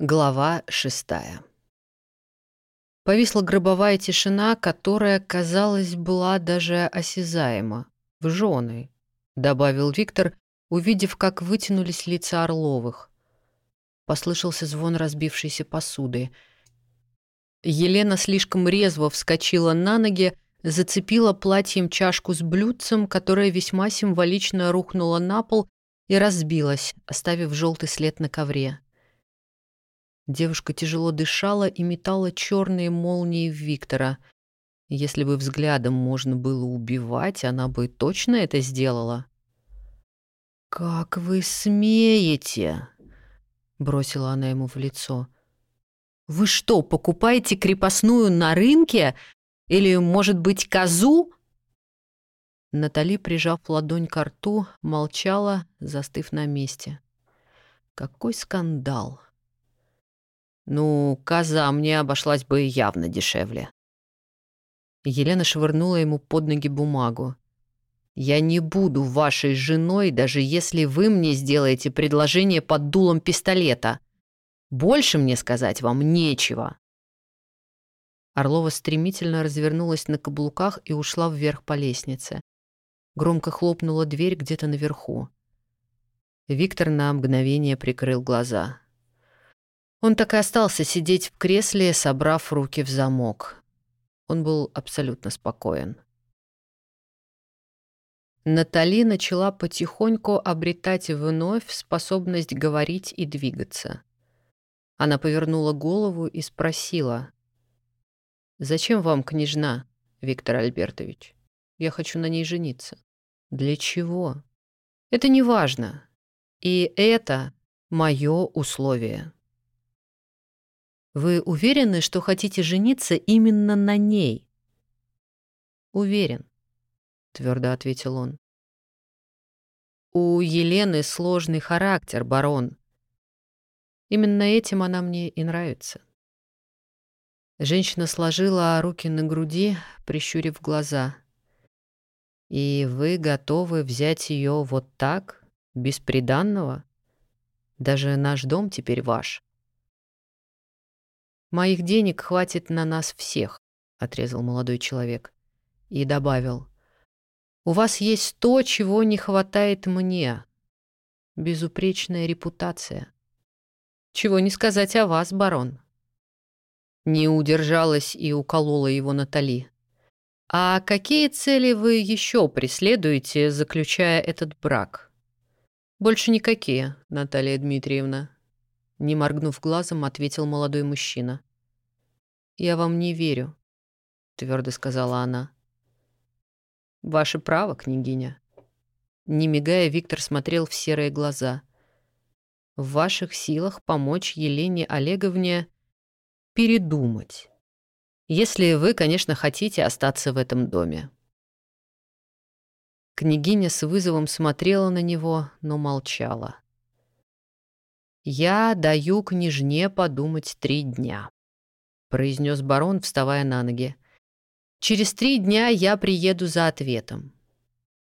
Глава шестая. Повисла гробовая тишина, которая, казалось, была даже осязаема. В жены, добавил Виктор, увидев, как вытянулись лица Орловых. Послышался звон разбившейся посуды. Елена слишком резво вскочила на ноги, зацепила платьем чашку с блюдцем, которая весьма символично рухнула на пол и разбилась, оставив желтый след на ковре. Девушка тяжело дышала и метала черные молнии в Виктора. Если бы взглядом можно было убивать, она бы точно это сделала. «Как вы смеете?» — бросила она ему в лицо. «Вы что, покупаете крепостную на рынке? Или, может быть, козу?» Натали, прижав ладонь к рту, молчала, застыв на месте. «Какой скандал!» Ну, коза мне обошлась бы явно дешевле. Елена швырнула ему под ноги бумагу. «Я не буду вашей женой, даже если вы мне сделаете предложение под дулом пистолета. Больше мне сказать вам нечего». Орлова стремительно развернулась на каблуках и ушла вверх по лестнице. Громко хлопнула дверь где-то наверху. Виктор на мгновение прикрыл глаза. Он так и остался сидеть в кресле, собрав руки в замок. Он был абсолютно спокоен. Натали начала потихоньку обретать вновь способность говорить и двигаться. Она повернула голову и спросила. «Зачем вам княжна, Виктор Альбертович? Я хочу на ней жениться». «Для чего?» «Это не важно. И это мое условие». Вы уверены, что хотите жениться именно на ней? Уверен, твердо ответил он. У Елены сложный характер, барон. Именно этим она мне и нравится. Женщина сложила руки на груди, прищурив глаза. «И вы готовы взять ее вот так, без приданного? Даже наш дом теперь ваш». «Моих денег хватит на нас всех», — отрезал молодой человек. И добавил. «У вас есть то, чего не хватает мне. Безупречная репутация. Чего не сказать о вас, барон». Не удержалась и уколола его Натали. «А какие цели вы еще преследуете, заключая этот брак?» «Больше никакие, Наталья Дмитриевна», не моргнув глазом, ответил молодой мужчина. «Я вам не верю», — твердо сказала она. «Ваше право, княгиня». Не мигая, Виктор смотрел в серые глаза. «В ваших силах помочь Елене Олеговне передумать. Если вы, конечно, хотите остаться в этом доме». Княгиня с вызовом смотрела на него, но молчала. «Я даю княжне подумать три дня», — произнес барон, вставая на ноги. «Через три дня я приеду за ответом.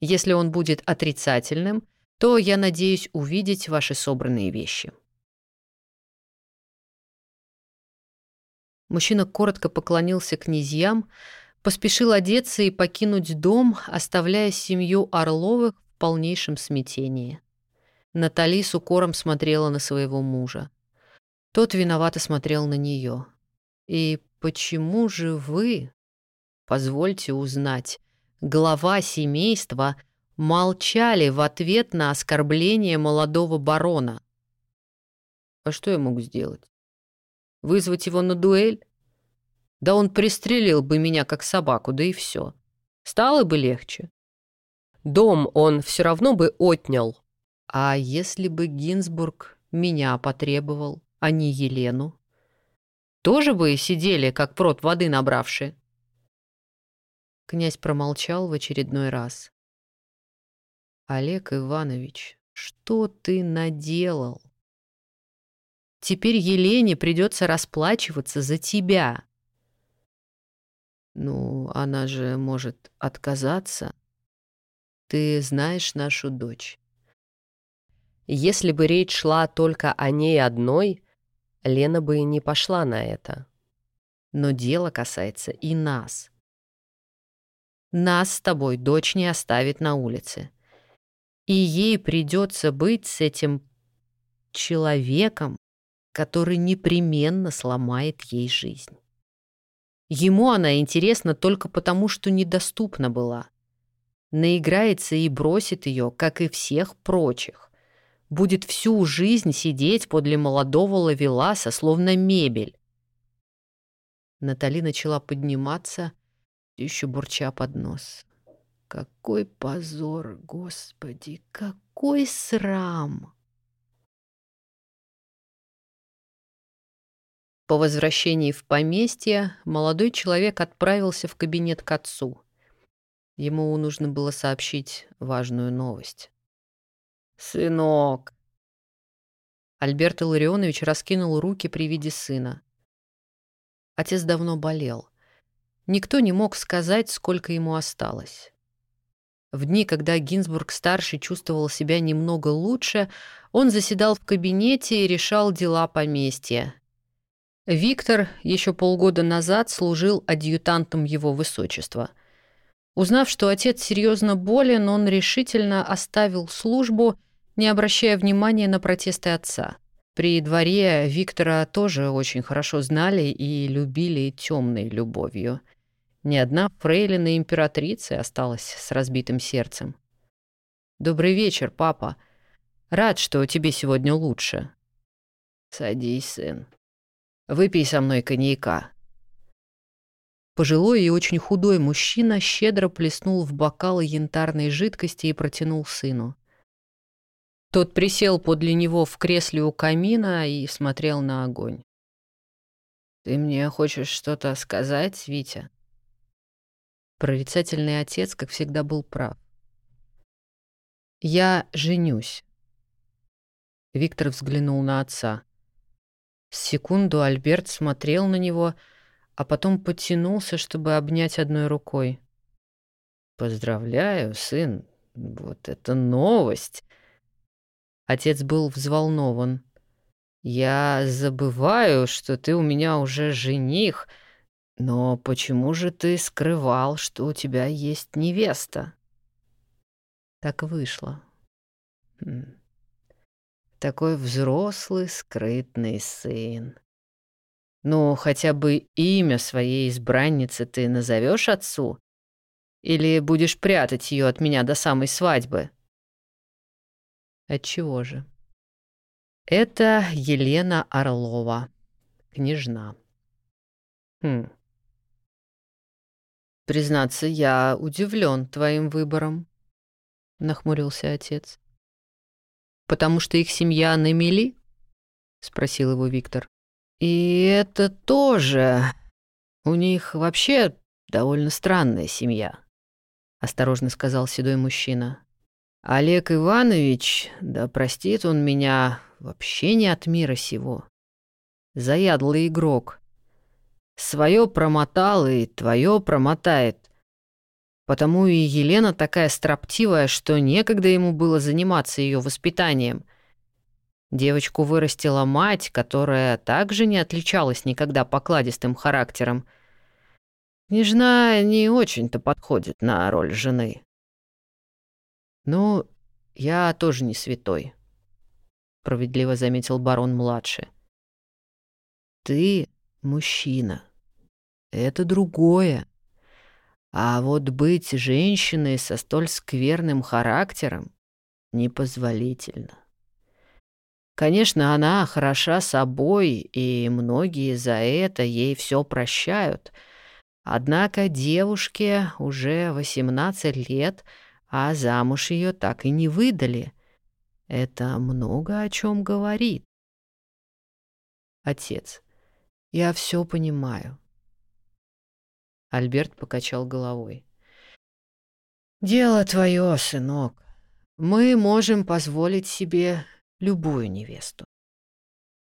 Если он будет отрицательным, то я надеюсь увидеть ваши собранные вещи». Мужчина коротко поклонился князьям, поспешил одеться и покинуть дом, оставляя семью Орловых в полнейшем смятении. Натали с укором смотрела на своего мужа. Тот виновато смотрел на нее. «И почему же вы, позвольте узнать, глава семейства, молчали в ответ на оскорбление молодого барона?» «А что я мог сделать? Вызвать его на дуэль? Да он пристрелил бы меня как собаку, да и все. Стало бы легче. Дом он все равно бы отнял, а если бы Гинзбург меня потребовал, а не Елену? Тоже бы сидели, как прот воды набравшие. Князь промолчал в очередной раз. «Олег Иванович, что ты наделал? Теперь Елене придется расплачиваться за тебя». «Ну, она же может отказаться. Ты знаешь нашу дочь. Если бы речь шла только о ней одной, Лена бы не пошла на это. Но дело касается и нас. Нас с тобой дочь не оставит на улице. И ей придется быть с этим человеком, который непременно сломает ей жизнь. Ему она интересна только потому, что недоступна была. Наиграется и бросит ее, как и всех прочих. Будет всю жизнь сидеть подле молодого лавеласа, словно мебель. Натали начала подниматься, еще бурча под нос. Какой позор, Господи, какой срам! По возвращении в поместье молодой человек отправился в кабинет к отцу. Ему нужно было сообщить важную новость. «Сынок!» Альберт Илларионович раскинул руки при виде сына. Отец давно болел. Никто не мог сказать, сколько ему осталось. В дни, когда Гинзбург-старший чувствовал себя немного лучше, он заседал в кабинете и решал дела поместья. Виктор еще полгода назад служил адъютантом его высочества. Узнав, что отец серьезно болен, он решительно оставил службу, не обращая внимания на протесты отца. При дворе Виктора тоже очень хорошо знали и любили темной любовью. Ни одна фрейлина императрицы осталась с разбитым сердцем. «Добрый вечер, папа. Рад, что тебе сегодня лучше». «Садись, сын», Выпей со мной коньяка». Пожилой и очень худой мужчина щедро плеснул в бокалы янтарной жидкости и протянул сыну. Тот присел подле него в кресле у камина и смотрел на огонь. «Ты мне хочешь что-то сказать, Витя?» Прорицательный отец, как всегда, был прав. «Я женюсь». Виктор взглянул на отца. Секунду Альберт смотрел на него, а потом потянулся, чтобы обнять одной рукой. «Поздравляю, сын, вот это новость!» Отец был взволнован. «Я забываю, что ты у меня уже жених, но почему же ты скрывал, что у тебя есть невеста?» Так вышло. Такой взрослый, скрытный сын. Ну, хотя бы имя своей избранницы ты назовешь отцу? Или будешь прятать ее от меня до самой свадьбы? Отчего же? Это Елена Орлова, княжна. Хм. Признаться, я удивлен твоим выбором, нахмурился отец. «Потому что их семья на мели?» — спросил его Виктор. «И это тоже. У них вообще довольно странная семья», — осторожно сказал седой мужчина. «Олег Иванович, да простит он меня, вообще не от мира сего. Заядлый игрок. Своё промотал и твоё промотает. Потому и Елена такая строптивая, что некогда ему было заниматься ее воспитанием. Девочку вырастила мать, которая также не отличалась никогда покладистым характером. Княжна не очень-то подходит на роль жены. «Ну, я тоже не святой», — справедливо заметил барон-младший. «Ты мужчина. Это другое. А вот быть женщиной со столь скверным характером непозволительно. Конечно, она хороша собой, и многие за это ей все прощают. Однако девушке уже 18 лет, а замуж ее так и не выдали. Это много о чем говорит. Отец, я все понимаю. Альберт покачал головой. «Дело твое, сынок. Мы можем позволить себе любую невесту.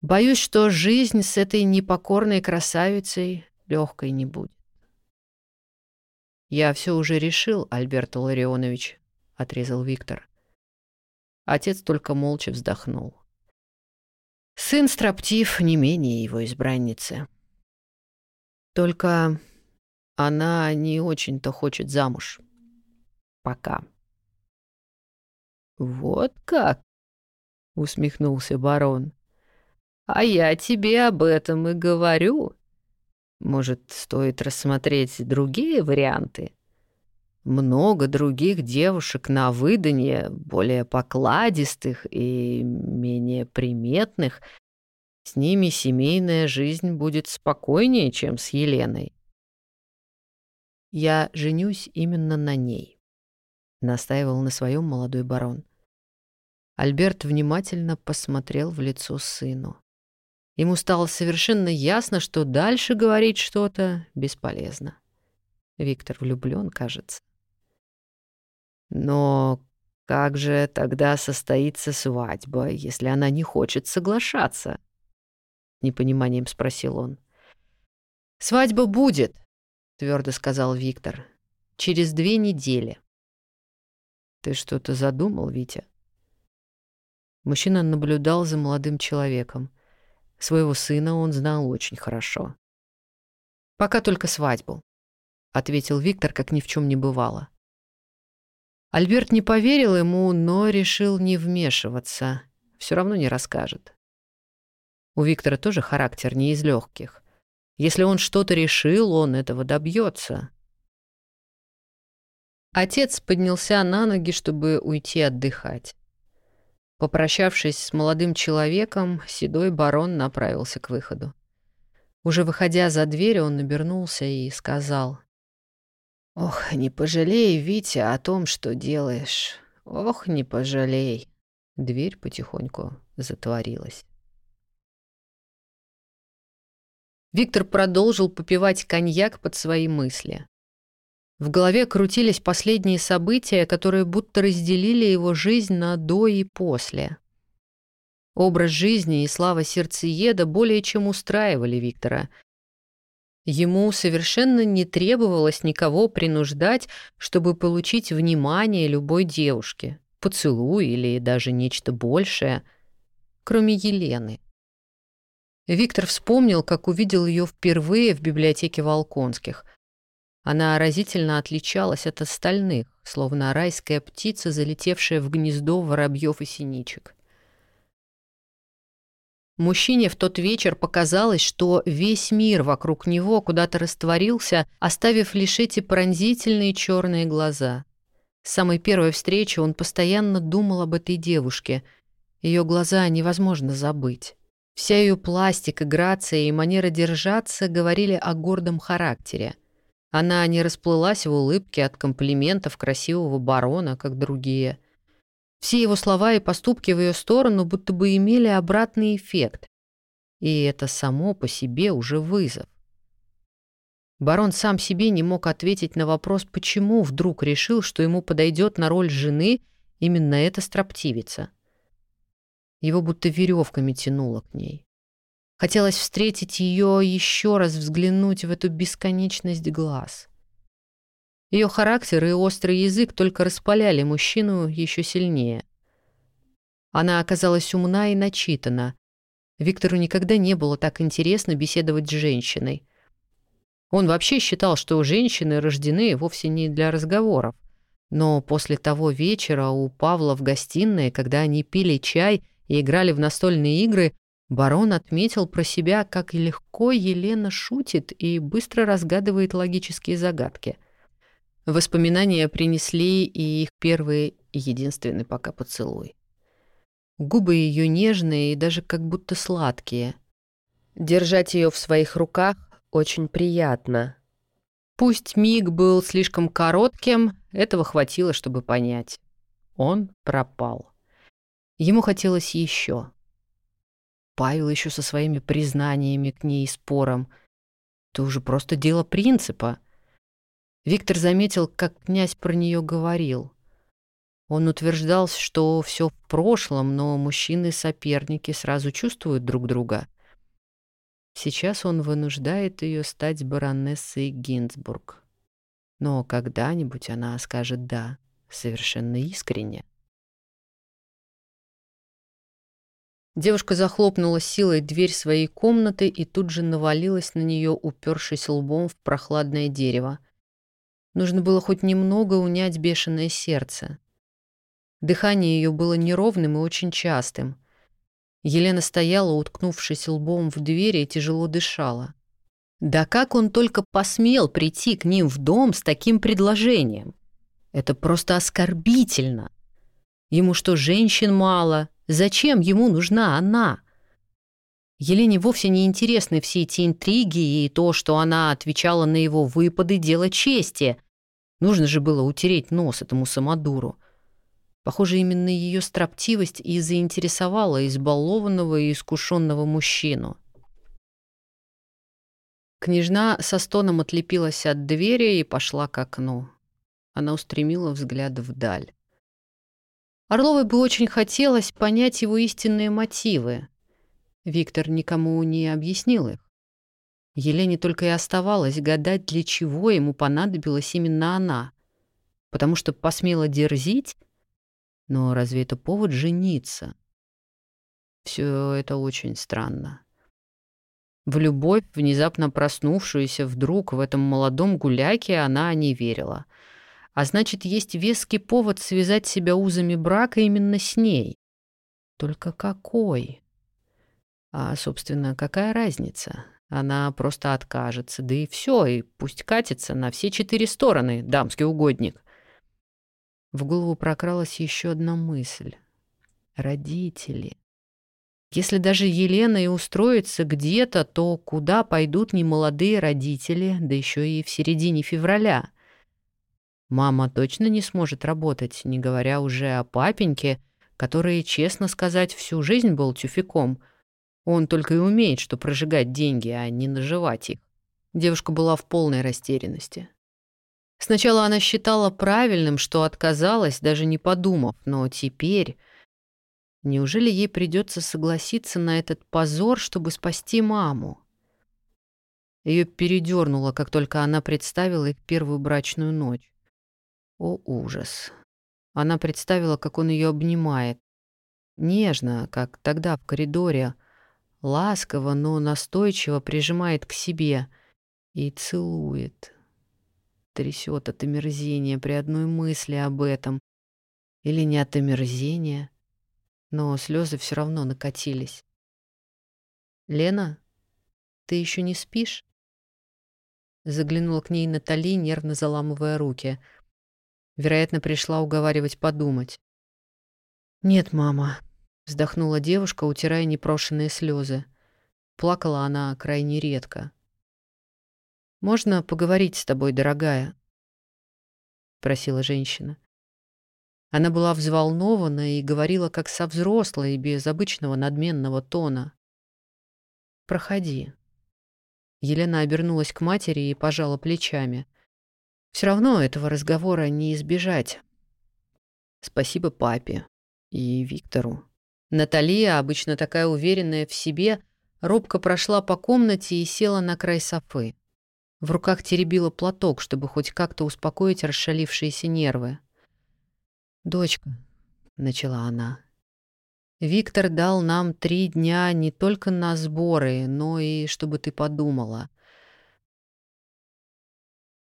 Боюсь, что жизнь с этой непокорной красавицей легкой не будет. «Я все уже решил, Альберт Ларионович», — отрезал Виктор. Отец только молча вздохнул. Сын строптив не менее его избранницы. Только она не очень-то хочет замуж. Пока. «Вот как?» — усмехнулся барон. «А я тебе об этом и говорю. Может, стоит рассмотреть другие варианты? Много других девушек на выданье, более покладистых и менее приметных. С ними семейная жизнь будет спокойнее, чем с Еленой. Я женюсь именно на ней настаивал на своем молодой барон. Альберт внимательно посмотрел в лицо сыну. Ему стало совершенно ясно, что дальше говорить что-то бесполезно. Виктор влюблен, кажется. Но как же тогда состоится свадьба, если она не хочет соглашаться? Непониманием спросил он. Свадьба будет, твердо сказал Виктор. Через две недели. «Ты что-то задумал, Витя?» Мужчина наблюдал за молодым человеком. Своего сына он знал очень хорошо. «Пока только свадьбу», — ответил Виктор, как ни в чем не бывало. Альберт не поверил ему, но решил не вмешиваться. Все равно не расскажет. У Виктора тоже характер не из легких. Если он что-то решил, он этого добьется. Отец поднялся на ноги, чтобы уйти отдыхать. Попрощавшись с молодым человеком, седой барон направился к выходу. Уже выходя за дверь, он набернулся и сказал. «Ох, не пожалей, Витя, о том, что делаешь. Ох, не пожалей». Дверь потихоньку затворилась. Виктор продолжил попивать коньяк под свои мысли. В голове крутились последние события, которые будто разделили его жизнь на «до» и «после». Образ жизни и слава сердцееда более чем устраивали Виктора. Ему совершенно не требовалось никого принуждать, чтобы получить внимание любой девушки, поцелуй или даже нечто большее, кроме Елены. Виктор вспомнил, как увидел ее впервые в библиотеке Волконских – она разительно отличалась от остальных, словно райская птица, залетевшая в гнездо воробьев и синичек. Мужчине в тот вечер показалось, что весь мир вокруг него куда-то растворился, оставив лишь эти пронзительные черные глаза. С самой первой встречи он постоянно думал об этой девушке. Ее глаза невозможно забыть. Вся ее пластика, грация и манера держаться говорили о гордом характере. Она не расплылась в улыбке от комплиментов красивого барона, как другие. Все его слова и поступки в ее сторону будто бы имели обратный эффект. И это само по себе уже вызов. Барон сам себе не мог ответить на вопрос, почему вдруг решил, что ему подойдет на роль жены именно эта строптивица. Его будто веревками тянуло к ней. Хотелось встретить ее еще раз взглянуть в эту бесконечность глаз. Ее характер и острый язык только распаляли мужчину еще сильнее. Она оказалась умна и начитана. Виктору никогда не было так интересно беседовать с женщиной. Он вообще считал, что женщины рождены вовсе не для разговоров. Но после того вечера у Павла в гостиной, когда они пили чай и играли в настольные игры, Барон отметил про себя, как легко Елена шутит и быстро разгадывает логические загадки. Воспоминания принесли и их первый и единственный пока поцелуй. Губы ее нежные и даже как будто сладкие. Держать ее в своих руках очень приятно. Пусть миг был слишком коротким, этого хватило, чтобы понять. Он пропал. Ему хотелось еще. Павел еще со своими признаниями к ней и спором. Это уже просто дело принципа. Виктор заметил, как князь про нее говорил. Он утверждал, что все в прошлом, но мужчины-соперники сразу чувствуют друг друга. Сейчас он вынуждает ее стать баронессой Гинзбург. Но когда-нибудь она скажет «да», совершенно искренне. Девушка захлопнула силой дверь своей комнаты и тут же навалилась на нее, упершись лбом в прохладное дерево. Нужно было хоть немного унять бешеное сердце. Дыхание ее было неровным и очень частым. Елена стояла, уткнувшись лбом в дверь и тяжело дышала. Да как он только посмел прийти к ним в дом с таким предложением? Это просто оскорбительно. Ему что, женщин мало? Зачем ему нужна она? Елене вовсе не интересны все эти интриги и то, что она отвечала на его выпады, дело чести. Нужно же было утереть нос этому самодуру. Похоже, именно ее строптивость и заинтересовала избалованного и искушенного мужчину. Княжна со стоном отлепилась от двери и пошла к окну. Она устремила взгляд вдаль. Орловой бы очень хотелось понять его истинные мотивы. Виктор никому не объяснил их. Елене только и оставалось гадать, для чего ему понадобилась именно она. Потому что посмела дерзить? Но разве это повод жениться? Все это очень странно. В любовь, внезапно проснувшуюся вдруг в этом молодом гуляке, она не верила. А значит, есть веский повод связать себя узами брака именно с ней. Только какой? А, собственно, какая разница? Она просто откажется, да и все, и пусть катится на все четыре стороны, дамский угодник. В голову прокралась еще одна мысль. Родители. Если даже Елена и устроится где-то, то куда пойдут немолодые родители, да еще и в середине февраля? Мама точно не сможет работать, не говоря уже о папеньке, который, честно сказать, всю жизнь был тюфяком. Он только и умеет, что прожигать деньги, а не наживать их. Девушка была в полной растерянности. Сначала она считала правильным, что отказалась, даже не подумав, но теперь Неужели ей придется согласиться на этот позор, чтобы спасти маму? Ее передернуло, как только она представила их первую брачную ночь. О, ужас. Она представила, как он ее обнимает. Нежно, как тогда в коридоре. Ласково, но настойчиво прижимает к себе и целует. Трясет от омерзения при одной мысли об этом. Или не от омерзения, но слезы все равно накатились. «Лена, ты еще не спишь?» Заглянула к ней Натали, нервно заламывая руки. Вероятно, пришла уговаривать подумать. «Нет, мама», — вздохнула девушка, утирая непрошенные слезы. Плакала она крайне редко. «Можно поговорить с тобой, дорогая?» — просила женщина. Она была взволнована и говорила как со взрослой, без обычного надменного тона. «Проходи». Елена обернулась к матери и пожала плечами. Все равно этого разговора не избежать. Спасибо папе и Виктору. Наталья, обычно такая уверенная в себе, робко прошла по комнате и села на край софы. В руках теребила платок, чтобы хоть как-то успокоить расшалившиеся нервы. «Дочка», — начала она, — «Виктор дал нам три дня не только на сборы, но и чтобы ты подумала.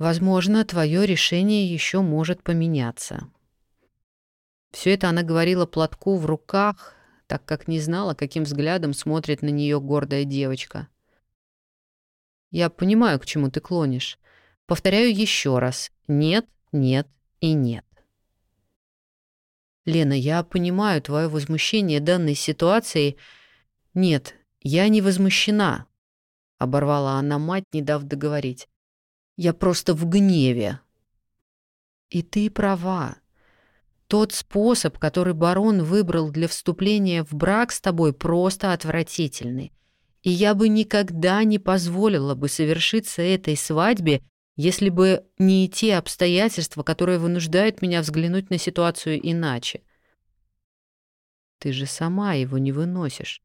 Возможно, твое решение еще может поменяться». Все это она говорила платку в руках, так как не знала, каким взглядом смотрит на нее гордая девочка. «Я понимаю, к чему ты клонишь. Повторяю еще раз. Нет, нет и нет. Лена, я понимаю твое возмущение данной ситуацией. Нет, я не возмущена, оборвала она мать, не дав договорить. Я просто в гневе. И ты права. Тот способ, который барон выбрал для вступления в брак с тобой, просто отвратительный. И я бы никогда не позволила бы совершиться этой свадьбе, если бы не те обстоятельства, которые вынуждают меня взглянуть на ситуацию иначе. Ты же сама его не выносишь.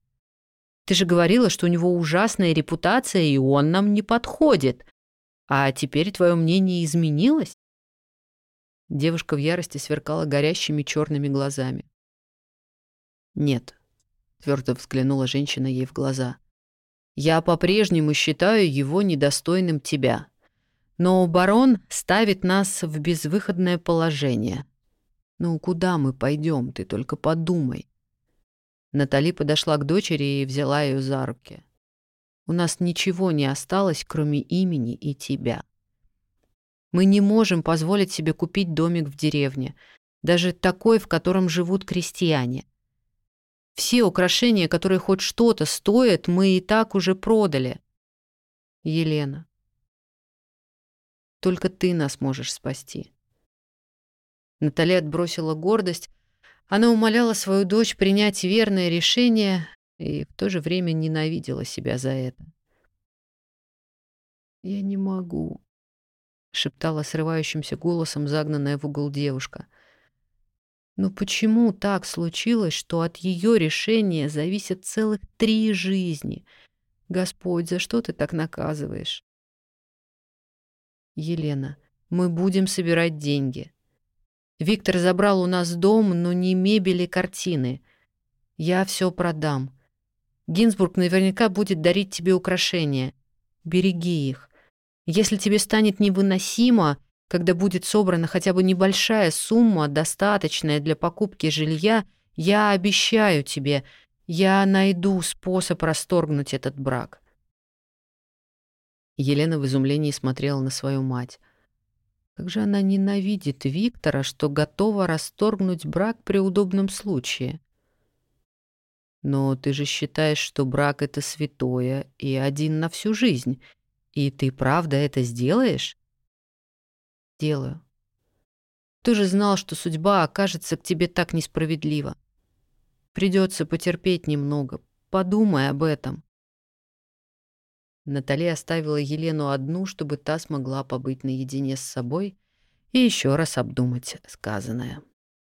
Ты же говорила, что у него ужасная репутация, и он нам не подходит. А теперь твое мнение изменилось? Девушка в ярости сверкала горящими черными глазами. Нет, твердо взглянула женщина ей в глаза. Я по-прежнему считаю его недостойным тебя. Но барон ставит нас в безвыходное положение. Ну, куда мы пойдем, ты только подумай. Натали подошла к дочери и взяла ее за руки. У нас ничего не осталось, кроме имени и тебя. Мы не можем позволить себе купить домик в деревне, даже такой, в котором живут крестьяне. Все украшения, которые хоть что-то стоят, мы и так уже продали. Елена, только ты нас можешь спасти. Наталья отбросила гордость. Она умоляла свою дочь принять верное решение и в то же время ненавидела себя за это. «Я не могу», — шептала срывающимся голосом загнанная в угол девушка. Но почему так случилось, что от ее решения зависят целых три жизни? Господь, за что ты так наказываешь? Елена, мы будем собирать деньги. Виктор забрал у нас дом, но не мебель и картины. Я все продам. Гинзбург наверняка будет дарить тебе украшения. Береги их. Если тебе станет невыносимо, когда будет собрана хотя бы небольшая сумма, достаточная для покупки жилья, я обещаю тебе, я найду способ расторгнуть этот брак. Елена в изумлении смотрела на свою мать. Как же она ненавидит Виктора, что готова расторгнуть брак при удобном случае. Но ты же считаешь, что брак — это святое и один на всю жизнь. И ты правда это сделаешь? Делаю. Ты же знал, что судьба окажется к тебе так несправедлива. Придется потерпеть немного. Подумай об этом. Наталья оставила Елену одну, чтобы та смогла побыть наедине с собой и еще раз обдумать сказанное.